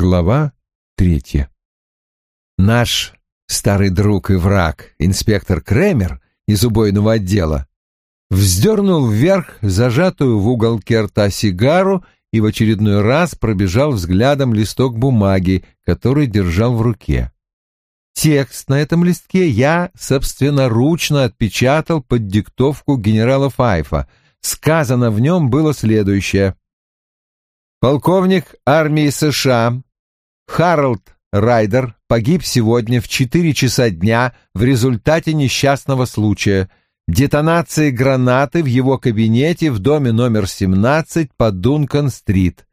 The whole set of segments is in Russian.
Глава третья. Наш старый друг и враг, инспектор Кремер из убойного отдела, вздернул вверх зажатую в уголке рта сигару и в очередной раз пробежал взглядом листок бумаги, который держал в руке. Текст на этом листке я собственноручно отпечатал под диктовку генерала Файфа. Сказано в нем было следующее. Полковник армии США Харалд Райдер погиб сегодня в 4 часа дня в результате несчастного случая детонации гранаты в его кабинете в доме номер 17 по Дункан-стрит.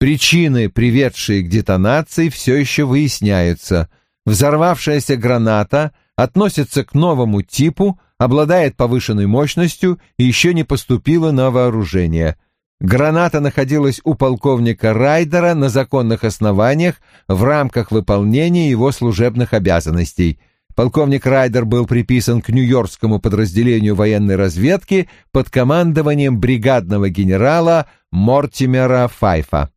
Причины, приведшие к детонации, все еще выясняются. Взорвавшаяся граната относится к новому типу, обладает повышенной мощностью и еще не поступила на вооружение – Граната находилась у полковника Райдера на законных основаниях в рамках выполнения его служебных обязанностей. Полковник Райдер был приписан к Нью-Йоркскому подразделению военной разведки под командованием бригадного генерала Мортимера Файфа.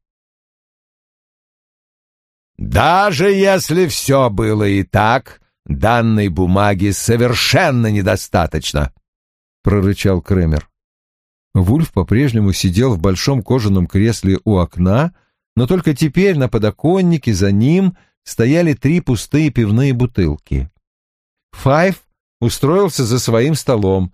«Даже если все было и так, данной бумаги совершенно недостаточно», — прорычал Кремер. Вульф по-прежнему сидел в большом кожаном кресле у окна, но только теперь на подоконнике за ним стояли три пустые пивные бутылки. Файв устроился за своим столом.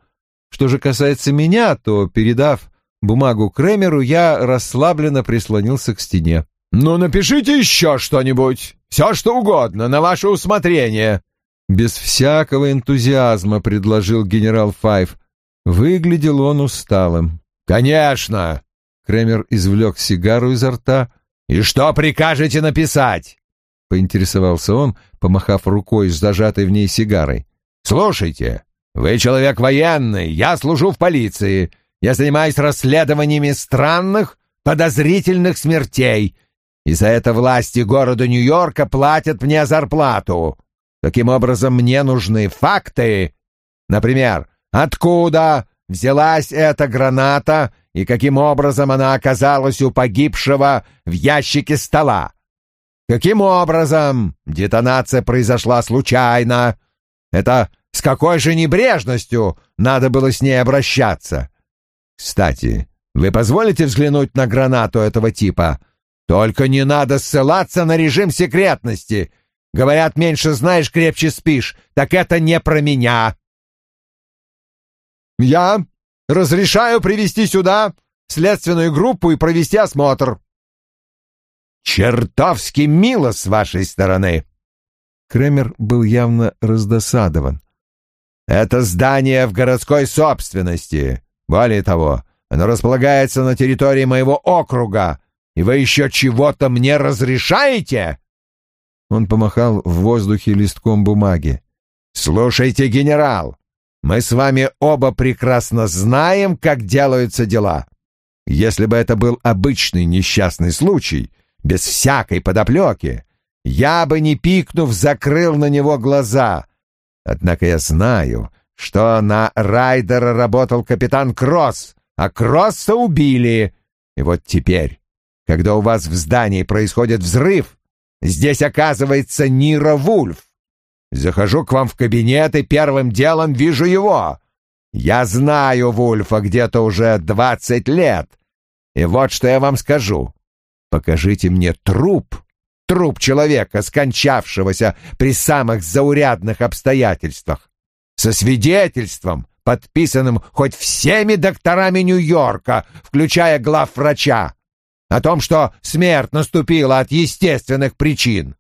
Что же касается меня, то, передав бумагу Кремеру, я расслабленно прислонился к стене. «Ну, напишите еще что-нибудь, все что угодно, на ваше усмотрение», без всякого энтузиазма предложил генерал Файв. Выглядел он усталым. «Конечно!» — Кремер извлек сигару изо рта. «И что прикажете написать?» — поинтересовался он, помахав рукой с зажатой в ней сигарой. «Слушайте, вы человек военный, я служу в полиции. Я занимаюсь расследованиями странных, подозрительных смертей. И за это власти города Нью-Йорка платят мне зарплату. Таким образом, мне нужны факты. Например, Откуда взялась эта граната и каким образом она оказалась у погибшего в ящике стола? Каким образом детонация произошла случайно? Это с какой же небрежностью надо было с ней обращаться? Кстати, вы позволите взглянуть на гранату этого типа? Только не надо ссылаться на режим секретности. Говорят, меньше знаешь, крепче спишь. Так это не про меня. Я разрешаю привести сюда следственную группу и провести осмотр. Чертовски мило с вашей стороны. Кремер был явно раздосадован. Это здание в городской собственности. Более того, оно располагается на территории моего округа, и вы еще чего-то мне разрешаете? Он помахал в воздухе листком бумаги. «Слушайте, генерал, мы с вами оба прекрасно знаем, как делаются дела. Если бы это был обычный несчастный случай, без всякой подоплеки, я бы, не пикнув, закрыл на него глаза. Однако я знаю, что на Райдера работал капитан Кросс, а Кросса убили. И вот теперь, когда у вас в здании происходит взрыв, здесь оказывается Нира Вульф. Захожу к вам в кабинет и первым делом вижу его. Я знаю Вульфа где-то уже двадцать лет. И вот что я вам скажу. Покажите мне труп, труп человека, скончавшегося при самых заурядных обстоятельствах, со свидетельством, подписанным хоть всеми докторами Нью-Йорка, включая главврача, о том, что смерть наступила от естественных причин.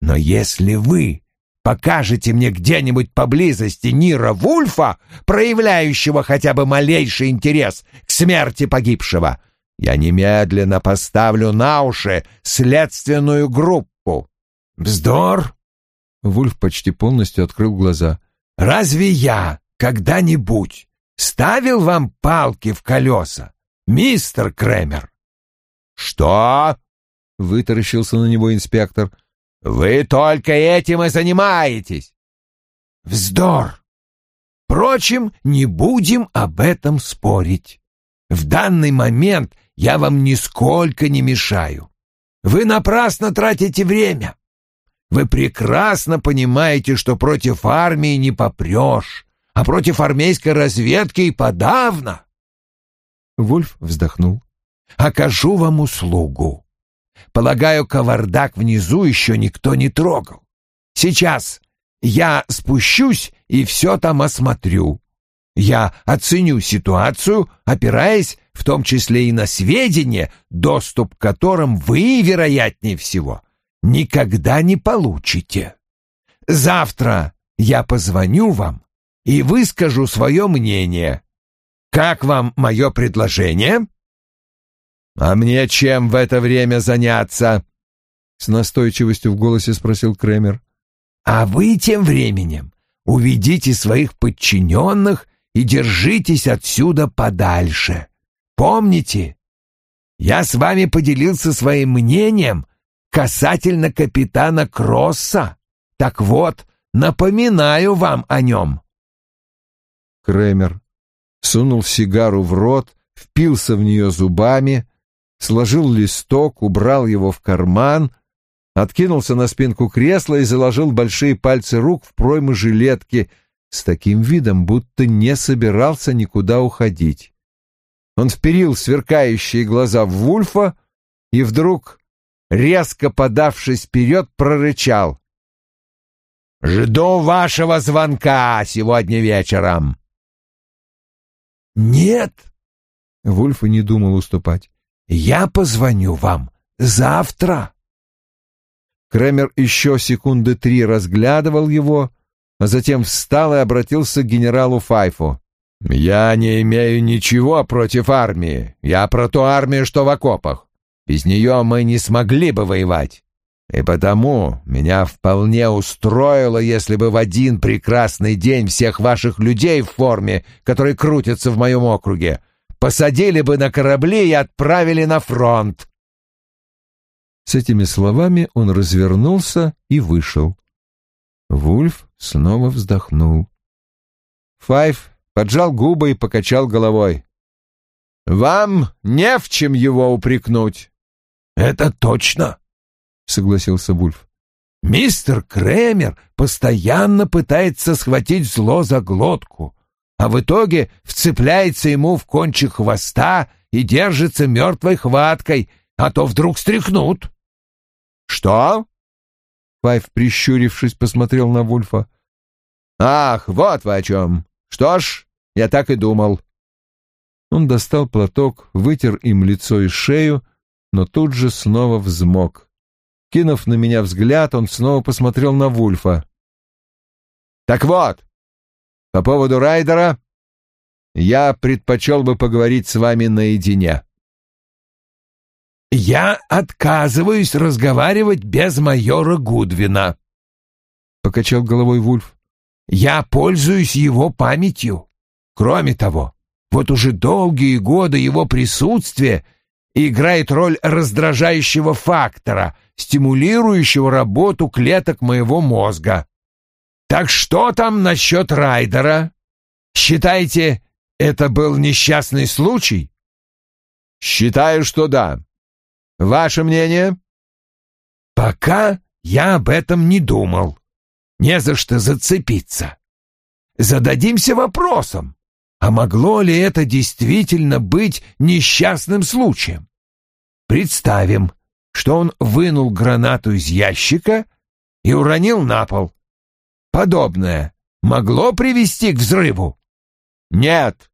Но если вы покажете мне где-нибудь поблизости Нира Вульфа, проявляющего хотя бы малейший интерес к смерти погибшего, я немедленно поставлю на уши следственную группу. Вздор! Вульф почти полностью открыл глаза. Разве я когда-нибудь ставил вам палки в колеса, мистер Кремер? Что? Вытаращился на него инспектор. — вы только этим и занимаетесь. Вздор. Впрочем, не будем об этом спорить. В данный момент я вам нисколько не мешаю. Вы напрасно тратите время. Вы прекрасно понимаете, что против армии не попрешь, а против армейской разведки и подавно. Вульф вздохнул. Окажу вам услугу. Полагаю, кавардак внизу еще никто не трогал. Сейчас я спущусь и все там осмотрю. Я оценю ситуацию, опираясь в том числе и на сведения, доступ к которым вы, вероятнее всего, никогда не получите. Завтра я позвоню вам и выскажу свое мнение. Как вам мое предложение? А мне чем в это время заняться? С настойчивостью в голосе спросил Кремер. А вы тем временем уведите своих подчиненных и держитесь отсюда подальше. Помните, я с вами поделился своим мнением касательно капитана Кросса. Так вот, напоминаю вам о нем. Кремер сунул сигару в рот, впился в нее зубами, сложил листок, убрал его в карман, откинулся на спинку кресла и заложил большие пальцы рук в проймы жилетки с таким видом, будто не собирался никуда уходить. Он вперил сверкающие глаза в Вульфа и вдруг, резко подавшись вперед, прорычал. «Жду вашего звонка сегодня вечером!» «Нет!» — Вульф и не думал уступать. «Я позвоню вам завтра!» Кремер еще секунды три разглядывал его, а затем встал и обратился к генералу Файфу. «Я не имею ничего против армии. Я про ту армию, что в окопах. Без нее мы не смогли бы воевать. И потому меня вполне устроило, если бы в один прекрасный день всех ваших людей в форме, которые крутятся в моем округе, посадили бы на корабли и отправили на фронт». С этими словами он развернулся и вышел. Вульф снова вздохнул. Файв поджал губы и покачал головой. «Вам не в чем его упрекнуть». «Это точно», — согласился Вульф. «Мистер Кремер постоянно пытается схватить зло за глотку, а в итоге вцепляется ему в кончик хвоста и держится мертвой хваткой, а то вдруг стряхнут». «Что?» Файв, прищурившись, посмотрел на Вульфа. «Ах, вот вы о чем! Что ж, я так и думал». Он достал платок, вытер им лицо и шею, но тут же снова взмок. Кинув на меня взгляд, он снова посмотрел на Вульфа. «Так вот, по поводу Райдера я предпочел бы поговорить с вами наедине». «Я отказываюсь разговаривать без майора Гудвина», — покачал головой Вульф. «Я пользуюсь его памятью. Кроме того, вот уже долгие годы его присутствие играет роль раздражающего фактора, стимулирующего работу клеток моего мозга. Так что там насчет Райдера? Считаете, это был несчастный случай?» «Считаю, что да», Ваше мнение? Пока я об этом не думал. Не за что зацепиться. Зададимся вопросом, а могло ли это действительно быть несчастным случаем? Представим, что он вынул гранату из ящика и уронил на пол. Подобное могло привести к взрыву? Нет,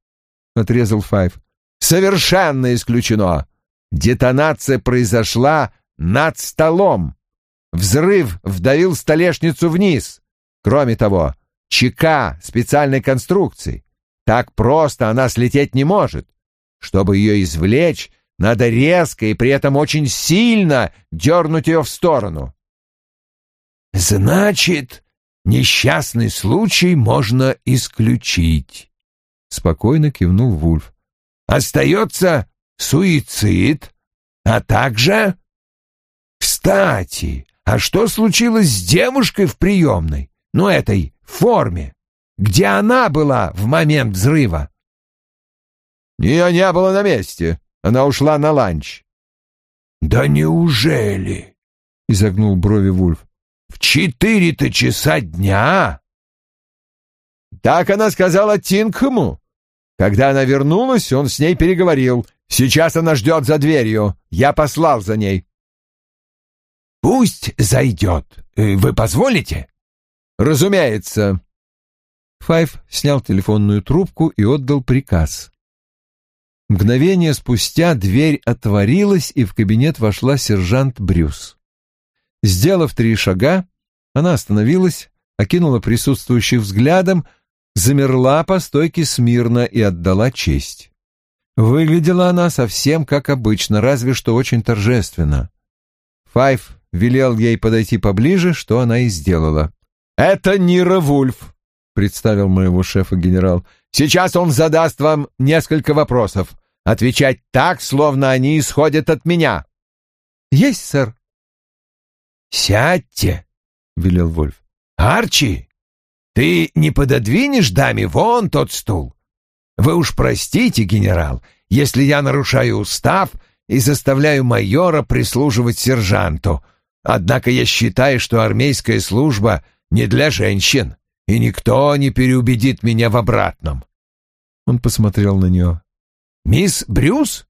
отрезал Файв. Совершенно исключено. Детонация произошла над столом. Взрыв вдавил столешницу вниз. Кроме того, чека специальной конструкции. Так просто она слететь не может. Чтобы ее извлечь, надо резко и при этом очень сильно дернуть ее в сторону. «Значит, несчастный случай можно исключить», — спокойно кивнул Вульф. «Остается суицид, а также... Кстати, а что случилось с девушкой в приемной? Ну, этой, в форме. Где она была в момент взрыва? Ее не было на месте. Она ушла на ланч. «Да неужели?» — изогнул брови Вульф. «В четыре-то часа дня?» Так она сказала Тинкхэму. Когда она вернулась, он с ней переговорил. Сейчас она ждет за дверью. Я послал за ней. «Пусть зайдет. Э, вы позволите?» «Разумеется». Файв снял телефонную трубку и отдал приказ. Мгновение спустя дверь отворилась, и в кабинет вошла сержант Брюс. Сделав три шага, она остановилась, окинула присутствующих взглядом, замерла по стойке смирно и отдала честь. Выглядела она совсем как обычно, разве что очень торжественно. Файв велел ей подойти поближе, что она и сделала. «Это Нира Вульф», — представил моего шефа генерал. «Сейчас он задаст вам несколько вопросов. Отвечать так, словно они исходят от меня». «Есть, сэр». «Сядьте», — велел Вульф. «Арчи, ты не пододвинешь даме вон тот стул? Вы уж простите, генерал, если я нарушаю устав и заставляю майора прислуживать сержанту. Однако я считаю, что армейская служба не для женщин, и никто не переубедит меня в обратном. Он посмотрел на нее. «Мисс Брюс?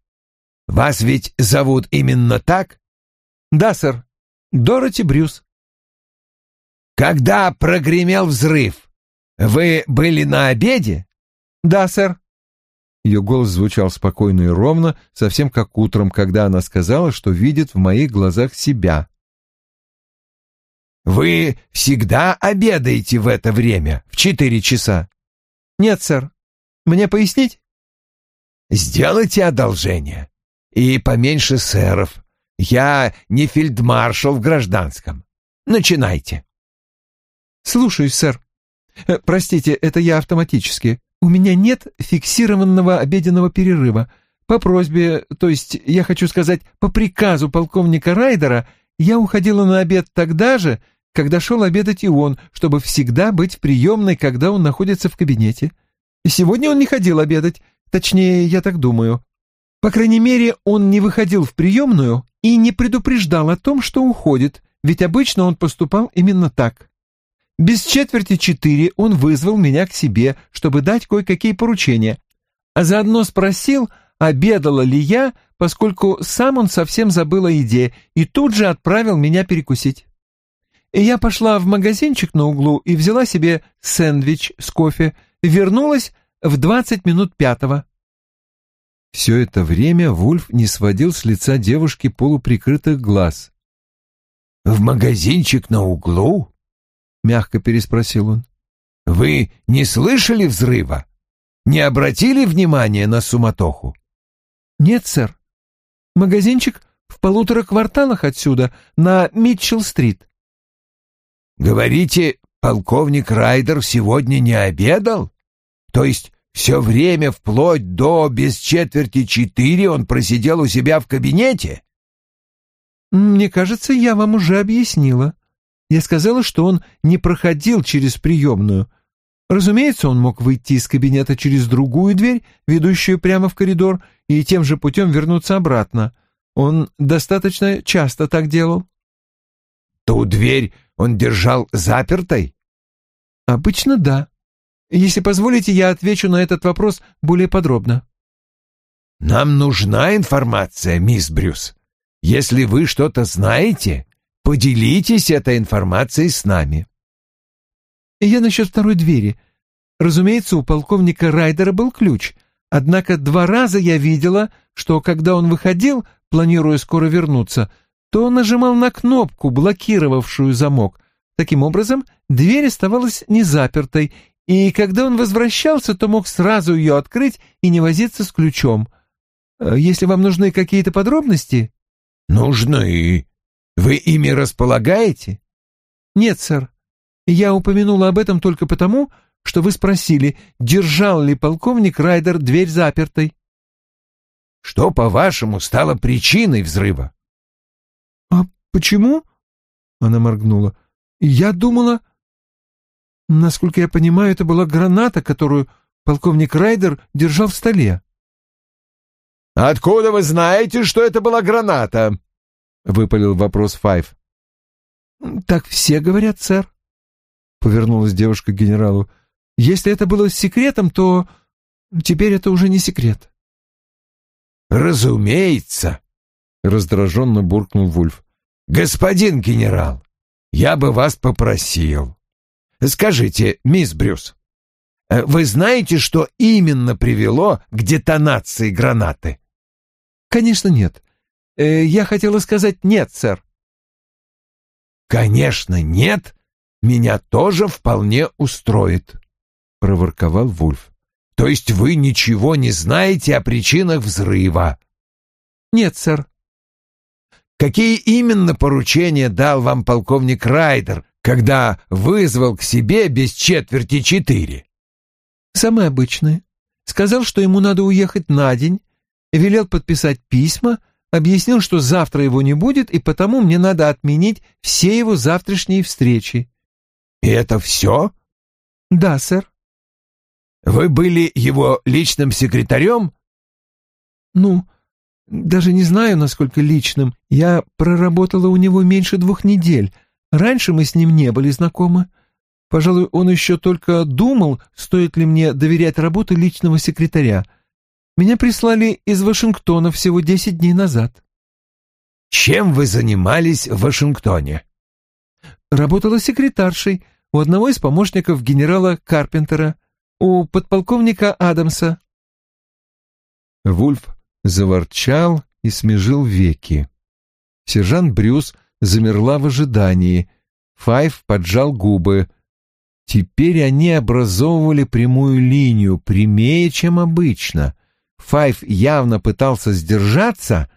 Вас ведь зовут именно так?» «Да, сэр. Дороти Брюс». Когда прогремел взрыв, вы были на обеде? Да, сэр. Ее голос звучал спокойно и ровно, совсем как утром, когда она сказала, что видит в моих глазах себя. «Вы всегда обедаете в это время, в четыре часа?» «Нет, сэр. Мне пояснить?» «Сделайте одолжение. И поменьше сэров. Я не фельдмаршал в гражданском. Начинайте». «Слушаюсь, сэр. Э, простите, это я автоматически. У меня нет фиксированного обеденного перерыва. По просьбе, то есть, я хочу сказать, по приказу полковника Райдера, я уходила на обед тогда же, когда шел обедать и он, чтобы всегда быть в приемной, когда он находится в кабинете. Сегодня он не ходил обедать, точнее, я так думаю. По крайней мере, он не выходил в приемную и не предупреждал о том, что уходит, ведь обычно он поступал именно так. Без четверти четыре он вызвал меня к себе, чтобы дать кое-какие поручения, а заодно спросил, обедала ли я, поскольку сам он совсем забыл о еде, и тут же отправил меня перекусить. И я пошла в магазинчик на углу и взяла себе сэндвич с кофе, вернулась в двадцать минут пятого. Все это время Вульф не сводил с лица девушки полуприкрытых глаз. «В магазинчик на углу?» — мягко переспросил он. «Вы не слышали взрыва? Не обратили внимания на суматоху?» «Нет, сэр. Магазинчик в полутора кварталах отсюда, на Митчелл-стрит». «Говорите, полковник Райдер сегодня не обедал? То есть все время вплоть до без четверти четыре он просидел у себя в кабинете?» «Мне кажется, я вам уже объяснила», я сказала, что он не проходил через приемную. Разумеется, он мог выйти из кабинета через другую дверь, ведущую прямо в коридор, и тем же путем вернуться обратно. Он достаточно часто так делал. Ту дверь он держал запертой? Обычно да. Если позволите, я отвечу на этот вопрос более подробно. Нам нужна информация, мисс Брюс. Если вы что-то знаете, Поделитесь этой информацией с нами. Я насчет второй двери. Разумеется, у полковника Райдера был ключ, однако два раза я видела, что когда он выходил, планируя скоро вернуться, то он нажимал на кнопку, блокировавшую замок. Таким образом, дверь оставалась незапертой, и когда он возвращался, то мог сразу ее открыть и не возиться с ключом. Э, если вам нужны какие-то подробности... — Нужны, вы ими располагаете? Нет, сэр. Я упомянула об этом только потому, что вы спросили, держал ли полковник Райдер дверь запертой. Что, по-вашему, стало причиной взрыва? А почему? Она моргнула. Я думала... Насколько я понимаю, это была граната, которую полковник Райдер держал в столе. «Откуда вы знаете, что это была граната?» — выпалил вопрос Файв. «Так все говорят, сэр», — повернулась девушка к генералу. «Если это было секретом, то теперь это уже не секрет». «Разумеется», — раздраженно буркнул Вульф. «Господин генерал, я бы вас попросил. Скажите, мисс Брюс, э, вы знаете, что именно привело к детонации гранаты?» «Конечно нет. Э, я хотела сказать нет, сэр». «Конечно нет. Меня тоже вполне устроит», — проворковал Вульф. «То есть вы ничего не знаете о причинах взрыва?» «Нет, сэр». «Какие именно поручения дал вам полковник Райдер, когда вызвал к себе без четверти четыре?» «Самые обычные. Сказал, что ему надо уехать на день, велел подписать письма, объяснил, что завтра его не будет, и потому мне надо отменить все его завтрашние встречи». «И это все?» «Да, сэр». «Вы были его личным секретарем?» «Ну, даже не знаю, насколько личным. Я проработала у него меньше двух недель. Раньше мы с ним не были знакомы. Пожалуй, он еще только думал, стоит ли мне доверять работу личного секретаря. Меня прислали из Вашингтона всего десять дней назад. Чем вы занимались в Вашингтоне? Работала секретаршей у одного из помощников генерала Карпентера, у подполковника Адамса. Вульф заворчал и смежил веки. Сержант Брюс замерла в ожидании. Файв поджал губы. Теперь они образовывали прямую линию, прямее, чем обычно. Файв явно пытался сдержаться.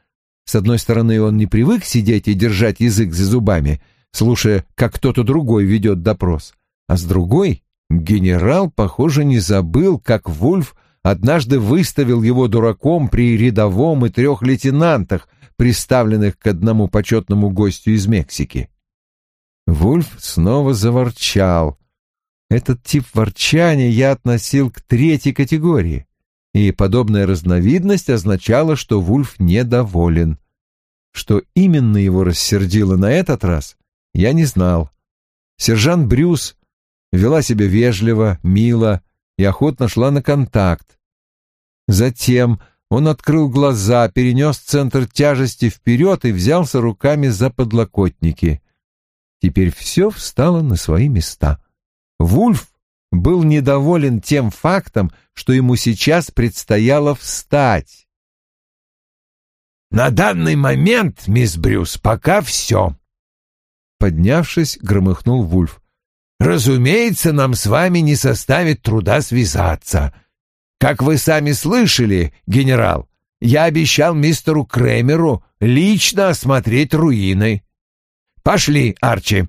С одной стороны, он не привык сидеть и держать язык за зубами, слушая, как кто-то другой ведет допрос. А с другой, генерал, похоже, не забыл, как Вульф однажды выставил его дураком при рядовом и трех лейтенантах, приставленных к одному почетному гостю из Мексики. Вульф снова заворчал. Этот тип ворчания я относил к третьей категории и подобная разновидность означала, что Вульф недоволен. Что именно его рассердило на этот раз, я не знал. Сержант Брюс вела себя вежливо, мило и охотно шла на контакт. Затем он открыл глаза, перенес центр тяжести вперед и взялся руками за подлокотники. Теперь все встало на свои места. Вульф был недоволен тем фактом, что ему сейчас предстояло встать. «На данный момент, мисс Брюс, пока все», — поднявшись, громыхнул Вульф. «Разумеется, нам с вами не составит труда связаться. Как вы сами слышали, генерал, я обещал мистеру Кремеру лично осмотреть руины. Пошли, Арчи».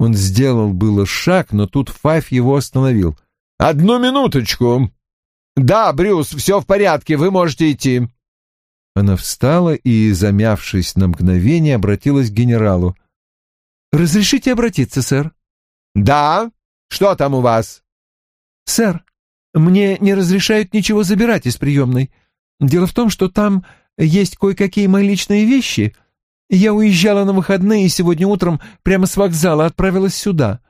Он сделал было шаг, но тут Файв его остановил. «Одну минуточку!» «Да, Брюс, все в порядке, вы можете идти». Она встала и, замявшись на мгновение, обратилась к генералу. «Разрешите обратиться, сэр?» «Да? Что там у вас?» «Сэр, мне не разрешают ничего забирать из приемной. Дело в том, что там есть кое-какие мои личные вещи. Я уезжала на выходные и сегодня утром прямо с вокзала отправилась сюда.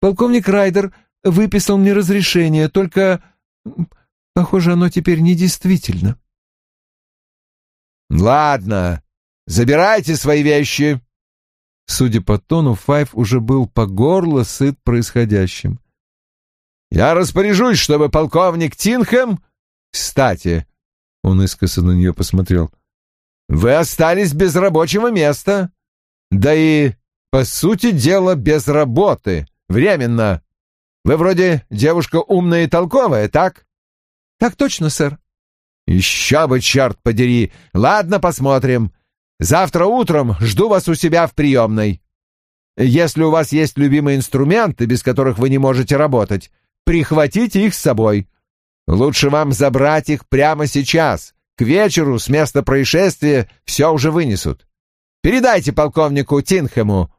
Полковник Райдер выписал мне разрешение, только, похоже, оно теперь недействительно. «Ладно, забирайте свои вещи». Судя по тону, Файв уже был по горло сыт происходящим. «Я распоряжусь, чтобы полковник Тинхэм...» «Кстати...» — он искоса на нее посмотрел. «Вы остались без рабочего места. Да и, по сути дела, без работы. Временно. Вы вроде девушка умная и толковая, так? Так точно, сэр. Еще бы, черт подери. Ладно, посмотрим. Завтра утром жду вас у себя в приемной. Если у вас есть любимые инструменты, без которых вы не можете работать, прихватите их с собой. Лучше вам забрать их прямо сейчас. К вечеру с места происшествия все уже вынесут. Передайте полковнику Тинхему.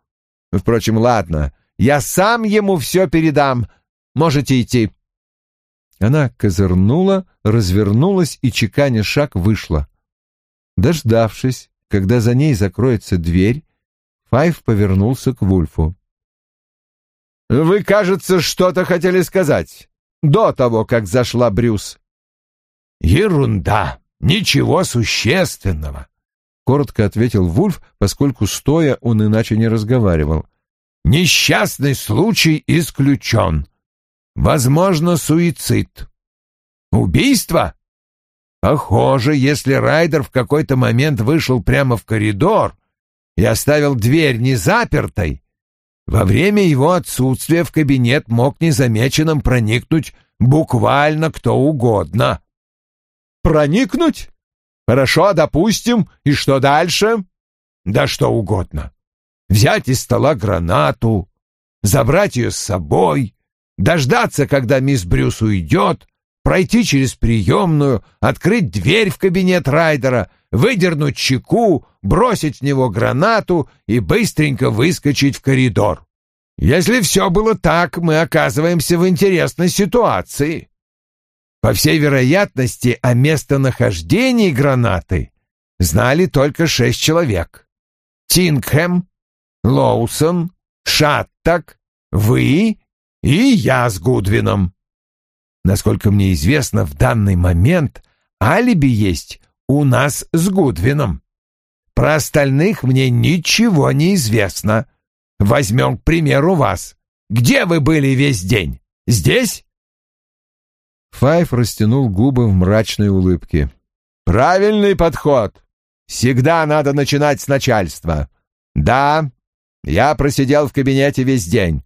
Впрочем, ладно, я сам ему все передам. Можете идти». Она козырнула, развернулась и, чеканя шаг, вышла. Дождавшись, когда за ней закроется дверь, Файв повернулся к Вульфу. «Вы, кажется, что-то хотели сказать до того, как зашла Брюс». «Ерунда! Ничего существенного!» — коротко ответил Вульф, поскольку стоя он иначе не разговаривал. «Несчастный случай исключен. Возможно, суицид. Убийство? Похоже, если Райдер в какой-то момент вышел прямо в коридор и оставил дверь незапертой, во время его отсутствия в кабинет мог незамеченным проникнуть буквально кто угодно. Проникнуть? Хорошо, допустим. И что дальше? Да что угодно. Взять из стола гранату, забрать ее с собой, дождаться, когда мисс Брюс уйдет, пройти через приемную, открыть дверь в кабинет Райдера, выдернуть чеку, бросить в него гранату и быстренько выскочить в коридор. Если все было так, мы оказываемся в интересной ситуации. По всей вероятности, о местонахождении гранаты знали только шесть человек. Тингхэм, Лоусон, Шаттак, вы и я с Гудвином. Насколько мне известно, в данный момент алиби есть у нас с Гудвином. Про остальных мне ничего не известно. Возьмем, к примеру, вас. Где вы были весь день? Здесь?» Файф растянул губы в мрачной улыбке. «Правильный подход. Всегда надо начинать с начальства. Да, я просидел в кабинете весь день.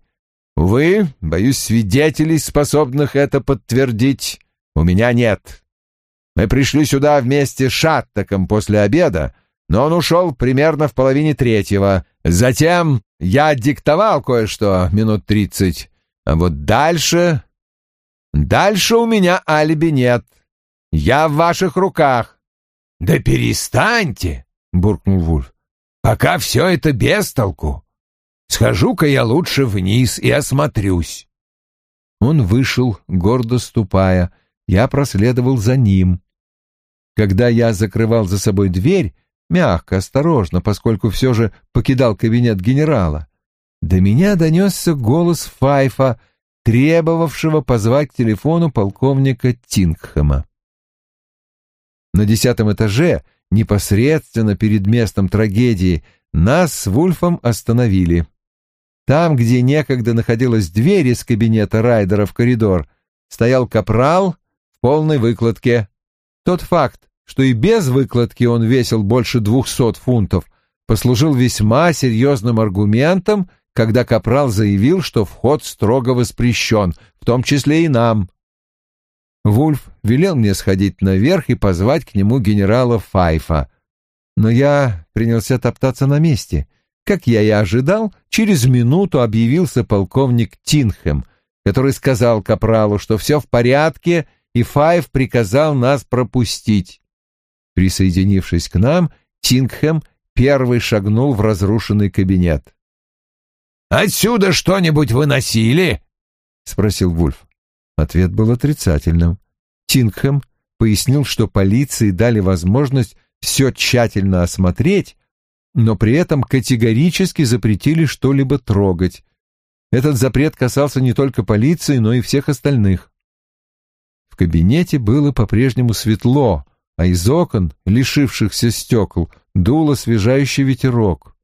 Увы, боюсь, свидетелей, способных это подтвердить, у меня нет. Мы пришли сюда вместе с Шаттаком после обеда, но он ушел примерно в половине третьего. Затем я диктовал кое-что минут тридцать, а вот дальше... Дальше у меня алиби нет. Я в ваших руках. — Да перестаньте, — буркнул Вульф, — пока все это без толку. Схожу-ка я лучше вниз и осмотрюсь. Он вышел, гордо ступая. Я проследовал за ним. Когда я закрывал за собой дверь, мягко, осторожно, поскольку все же покидал кабинет генерала, до меня донесся голос Файфа, требовавшего позвать к телефону полковника Тингхэма. На десятом этаже, непосредственно перед местом трагедии, нас с Вульфом остановили. Там, где некогда находилась дверь из кабинета Райдера в коридор, стоял капрал в полной выкладке. Тот факт, что и без выкладки он весил больше двухсот фунтов, послужил весьма серьезным аргументом, когда капрал заявил, что вход строго воспрещен, в том числе и нам. Вульф велел мне сходить наверх и позвать к нему генерала Файфа. Но я принялся топтаться на месте — как я и ожидал, через минуту объявился полковник Тинхэм, который сказал Капралу, что все в порядке, и Файв приказал нас пропустить. Присоединившись к нам, Тингхэм первый шагнул в разрушенный кабинет. «Отсюда что-нибудь выносили?» — спросил Вульф. Ответ был отрицательным. Тингхэм пояснил, что полиции дали возможность все тщательно осмотреть, но при этом категорически запретили что-либо трогать. Этот запрет касался не только полиции, но и всех остальных. В кабинете было по-прежнему светло, а из окон, лишившихся стекол, дул освежающий ветерок.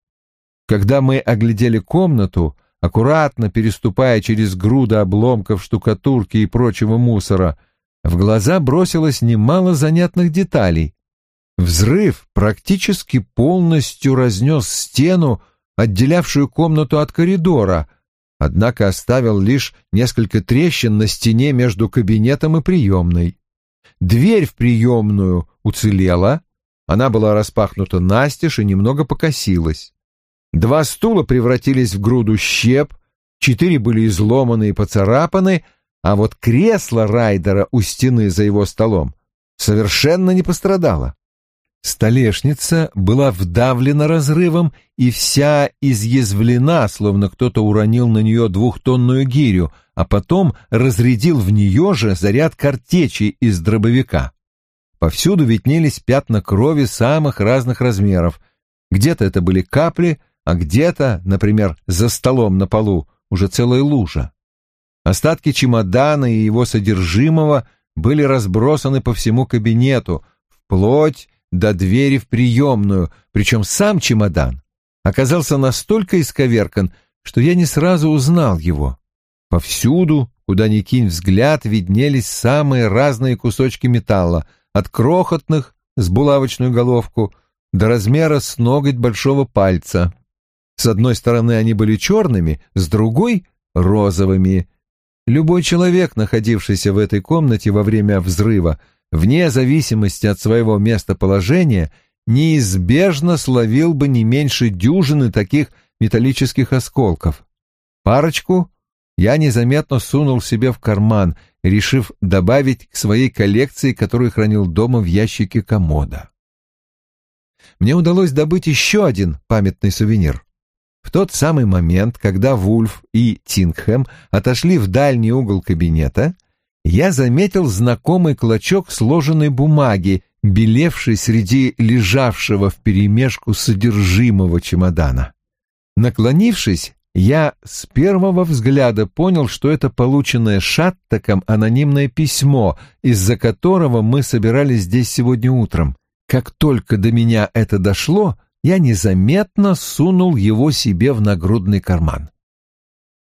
Когда мы оглядели комнату, аккуратно переступая через груды обломков штукатурки и прочего мусора, в глаза бросилось немало занятных деталей. Взрыв практически полностью разнес стену, отделявшую комнату от коридора, однако оставил лишь несколько трещин на стене между кабинетом и приемной. Дверь в приемную уцелела, она была распахнута настежь и немного покосилась. Два стула превратились в груду щеп, четыре были изломаны и поцарапаны, а вот кресло Райдера у стены за его столом совершенно не пострадало. Столешница была вдавлена разрывом и вся изъязвлена, словно кто-то уронил на нее двухтонную гирю, а потом разрядил в нее же заряд картечи из дробовика. Повсюду виднелись пятна крови самых разных размеров, Где-то это были капли, а где-то, например, за столом на полу, уже целая лужа. Остатки чемодана и его содержимого были разбросаны по всему кабинету, вплоть до двери в приемную, причем сам чемодан оказался настолько исковеркан, что я не сразу узнал его. Повсюду, куда ни кинь взгляд, виднелись самые разные кусочки металла, от крохотных с булавочную головку до размера с ноготь большого пальца. С одной стороны они были черными, с другой — розовыми. Любой человек, находившийся в этой комнате во время взрыва, вне зависимости от своего местоположения, неизбежно словил бы не меньше дюжины таких металлических осколков. Парочку я незаметно сунул себе в карман, решив добавить к своей коллекции, которую хранил дома в ящике комода. Мне удалось добыть еще один памятный сувенир. В тот самый момент, когда Вульф и Тингхэм отошли в дальний угол кабинета, я заметил знакомый клочок сложенной бумаги, белевший среди лежавшего вперемешку содержимого чемодана. Наклонившись, я с первого взгляда понял, что это полученное Шаттаком анонимное письмо, из-за которого мы собирались здесь сегодня утром. Как только до меня это дошло, я незаметно сунул его себе в нагрудный карман.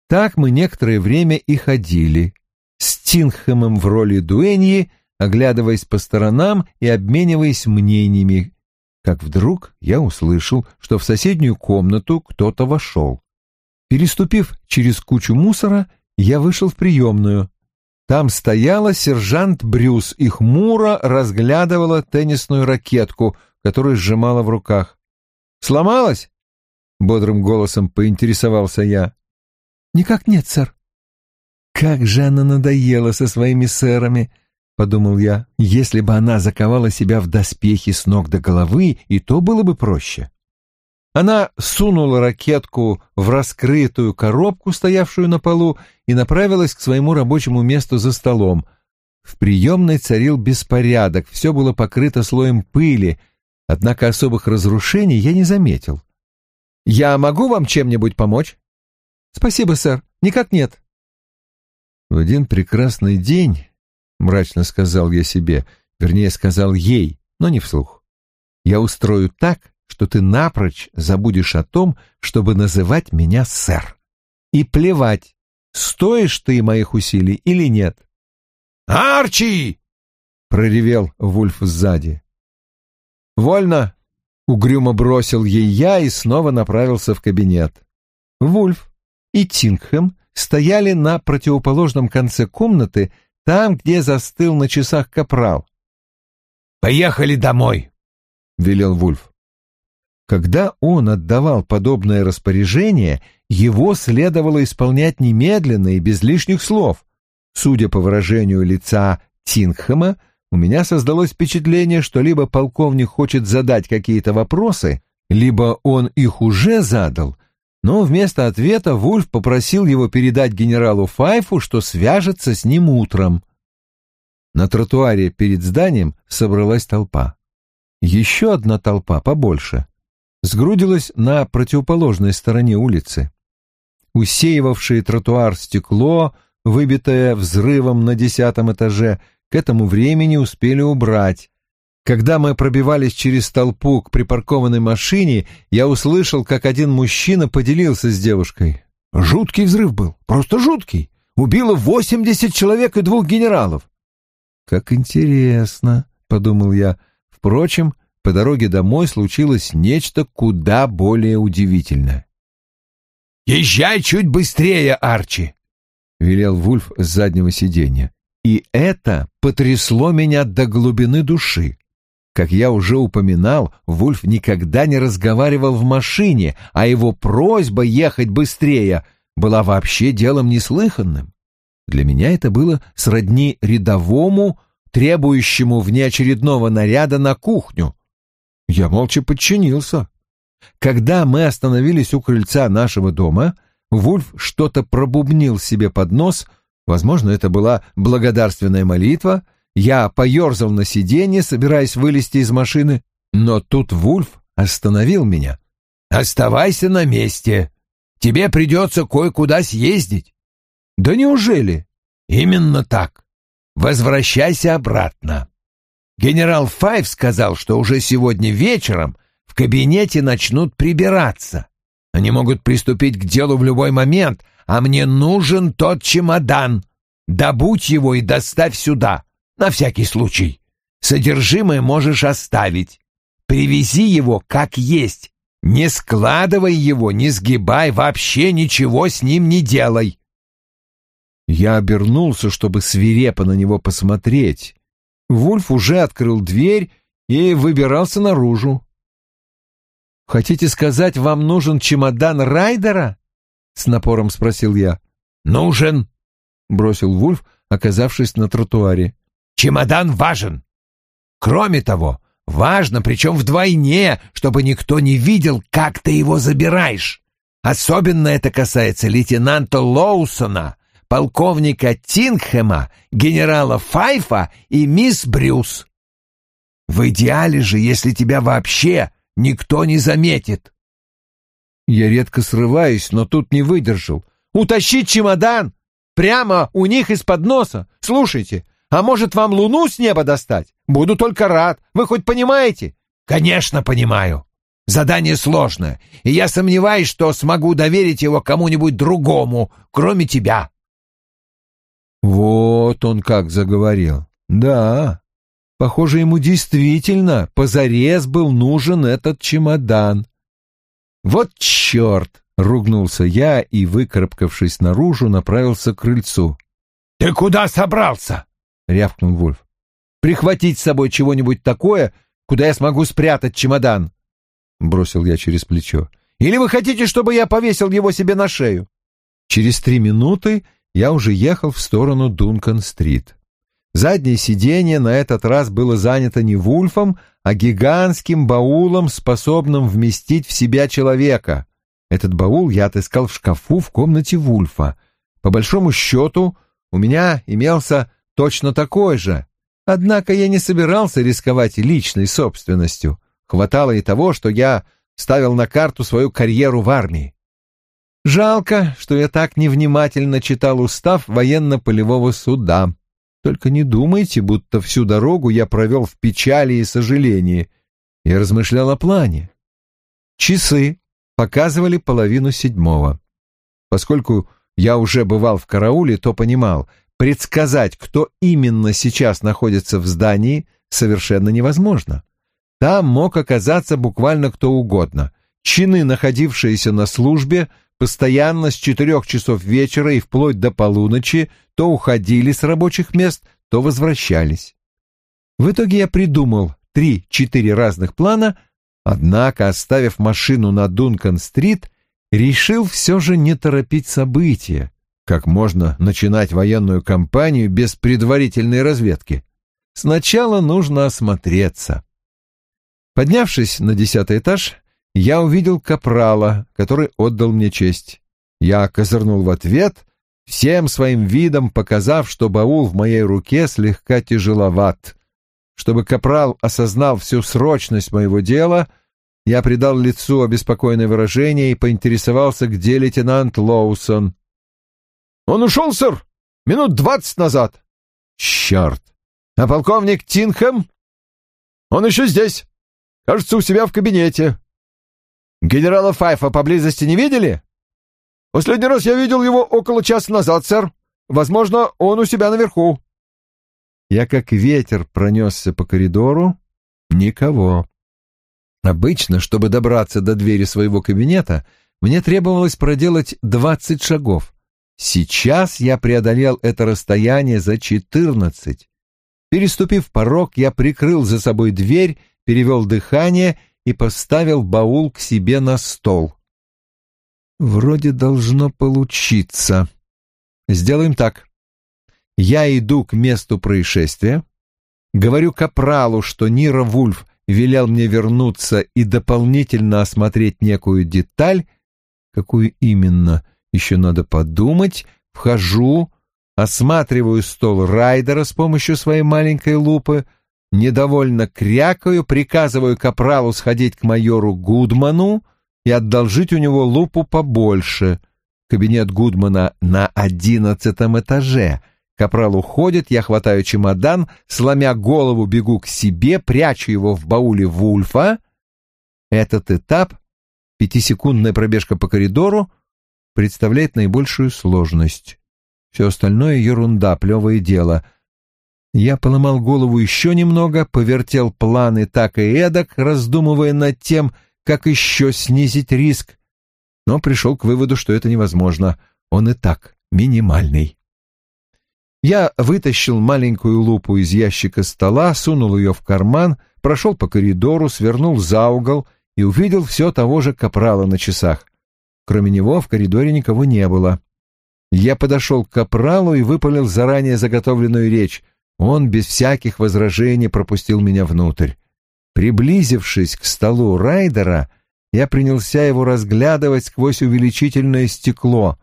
Так мы некоторое время и ходили, с Тинхэмом в роли дуэньи, оглядываясь по сторонам и обмениваясь мнениями, как вдруг я услышал, что в соседнюю комнату кто-то вошел. Переступив через кучу мусора, я вышел в приемную. Там стояла сержант Брюс и хмуро разглядывала теннисную ракетку, которую сжимала в руках. «Сломалась?» — бодрым голосом поинтересовался я. «Никак нет, сэр». «Как же она надоела со своими сэрами!» — подумал я. «Если бы она заковала себя в доспехи с ног до головы, и то было бы проще». Она сунула ракетку в раскрытую коробку, стоявшую на полу, и направилась к своему рабочему месту за столом. В приемной царил беспорядок, все было покрыто слоем пыли, однако особых разрушений я не заметил. «Я могу вам чем-нибудь помочь?» «Спасибо, сэр. Никак нет». В один прекрасный день, — мрачно сказал я себе, вернее, сказал ей, но не вслух, — я устрою так, что ты напрочь забудешь о том, чтобы называть меня сэр. И плевать, стоишь ты моих усилий или нет. «Арчи!» — проревел Вульф сзади. «Вольно!» — угрюмо бросил ей я и снова направился в кабинет. Вульф и Тингхэм стояли на противоположном конце комнаты, там, где застыл на часах капрал. «Поехали домой!» — велел Вульф. Когда он отдавал подобное распоряжение, его следовало исполнять немедленно и без лишних слов. Судя по выражению лица Тингхэма, у меня создалось впечатление, что либо полковник хочет задать какие-то вопросы, либо он их уже задал, но вместо ответа Вульф попросил его передать генералу Файфу, что свяжется с ним утром. На тротуаре перед зданием собралась толпа. Еще одна толпа побольше сгрудилось на противоположной стороне улицы. Усеивавшее тротуар стекло, выбитое взрывом на десятом этаже, к этому времени успели убрать. Когда мы пробивались через толпу к припаркованной машине, я услышал, как один мужчина поделился с девушкой. «Жуткий взрыв был, просто жуткий. Убило восемьдесят человек и двух генералов». «Как интересно», — подумал я. Впрочем, по дороге домой случилось нечто куда более удивительное. «Езжай чуть быстрее, Арчи!» — велел Вульф с заднего сиденья. И это потрясло меня до глубины души. Как я уже упоминал, Вульф никогда не разговаривал в машине, а его просьба ехать быстрее была вообще делом неслыханным. Для меня это было сродни рядовому, требующему внеочередного наряда на кухню. Я молча подчинился. Когда мы остановились у крыльца нашего дома, Вульф что-то пробубнил себе под нос, возможно, это была благодарственная молитва, я поерзал на сиденье, собираясь вылезти из машины, но тут Вульф остановил меня. «Оставайся на месте. Тебе придется кое-куда съездить». «Да неужели?» «Именно так. Возвращайся обратно». Генерал Файв сказал, что уже сегодня вечером в кабинете начнут прибираться. Они могут приступить к делу в любой момент, а мне нужен тот чемодан. Добудь его и доставь сюда, на всякий случай. Содержимое можешь оставить. Привези его как есть. Не складывай его, не сгибай, вообще ничего с ним не делай. Я обернулся, чтобы свирепо на него посмотреть. Вульф уже открыл дверь и выбирался наружу. «Хотите сказать, вам нужен чемодан Райдера?» — с напором спросил я. «Нужен», — бросил Вульф, оказавшись на тротуаре. «Чемодан важен. Кроме того, важно, причем вдвойне, чтобы никто не видел, как ты его забираешь. Особенно это касается лейтенанта Лоусона, полковника Тингхэма, генерала Файфа и мисс Брюс. В идеале же, если тебя вообще никто не заметит. Я редко срываюсь, но тут не выдержал. Утащить чемодан прямо у них из-под носа. Слушайте, а может вам луну с неба достать? Буду только рад. Вы хоть понимаете? Конечно, понимаю. Задание сложное, и я сомневаюсь, что смогу доверить его кому-нибудь другому, кроме тебя. Вот он как заговорил. Да, похоже, ему действительно позарез был нужен этот чемодан. Вот черт! — ругнулся я и, выкарабкавшись наружу, направился к крыльцу. «Ты куда собрался?» — рявкнул Вульф. «Прихватить с собой чего-нибудь такое, куда я смогу спрятать чемодан», — бросил я через плечо. «Или вы хотите, чтобы я повесил его себе на шею?» Через три минуты я уже ехал в сторону Дункан-стрит. Заднее сиденье на этот раз было занято не Вульфом, а гигантским баулом, способным вместить в себя человека. Этот баул я отыскал в шкафу в комнате Вульфа. По большому счету, у меня имелся точно такой же. Однако я не собирался рисковать личной собственностью. Хватало и того, что я ставил на карту свою карьеру в армии. Жалко, что я так невнимательно читал устав военно-полевого суда. Только не думайте, будто всю дорогу я провел в печали и сожалении. Я размышлял о плане. Часы показывали половину седьмого. Поскольку я уже бывал в карауле, то понимал, предсказать, кто именно сейчас находится в здании, совершенно невозможно. Там мог оказаться буквально кто угодно. Чины, находившиеся на службе, постоянно с четырех часов вечера и вплоть до полуночи то уходили с рабочих мест, то возвращались. В итоге я придумал три-четыре разных плана, однако, оставив машину на Дункан-стрит, решил все же не торопить события. Как можно начинать военную кампанию без предварительной разведки? Сначала нужно осмотреться. Поднявшись на десятый этаж, я увидел капрала, который отдал мне честь. Я козырнул в ответ, всем своим видом показав, что баул в моей руке слегка тяжеловат. Чтобы капрал осознал всю срочность моего дела, я придал лицу обеспокоенное выражение и поинтересовался, где лейтенант Лоусон. «Он ушел, сэр, минут двадцать назад». «Черт! А полковник Тинхэм?» «Он еще здесь. Кажется, у себя в кабинете. Генерала Файфа поблизости не видели? Последний раз я видел его около часа назад, сэр. Возможно, он у себя наверху. Я как ветер пронесся по коридору. Никого. Обычно, чтобы добраться до двери своего кабинета, мне требовалось проделать двадцать шагов. Сейчас я преодолел это расстояние за четырнадцать. Переступив порог, я прикрыл за собой дверь, перевел дыхание и поставил баул к себе на стол. Вроде должно получиться. Сделаем так. Я иду к месту происшествия, говорю капралу, что Нира Вульф велел мне вернуться и дополнительно осмотреть некую деталь, какую именно, еще надо подумать, вхожу, осматриваю стол Райдера с помощью своей маленькой лупы, недовольно крякаю, приказываю капралу сходить к майору Гудману и одолжить у него лупу побольше. Кабинет Гудмана на одиннадцатом этаже. Капрал уходит, я хватаю чемодан, сломя голову, бегу к себе, прячу его в бауле Вульфа. Этот этап, пятисекундная пробежка по коридору, представляет наибольшую сложность. Все остальное — ерунда, плевое дело. Я поломал голову еще немного, повертел планы так и эдак, раздумывая над тем, как еще снизить риск, но пришел к выводу, что это невозможно, он и так минимальный. Я вытащил маленькую лупу из ящика стола, сунул ее в карман, прошел по коридору, свернул за угол и увидел все того же капрала на часах. Кроме него в коридоре никого не было. Я подошел к капралу и выпалил заранее заготовленную речь. Он без всяких возражений пропустил меня внутрь. Приблизившись к столу Райдера, я принялся его разглядывать сквозь увеличительное стекло.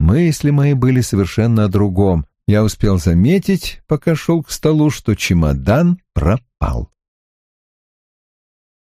Мысли мои были совершенно о другом. Я успел заметить, пока шел к столу, что чемодан пропал.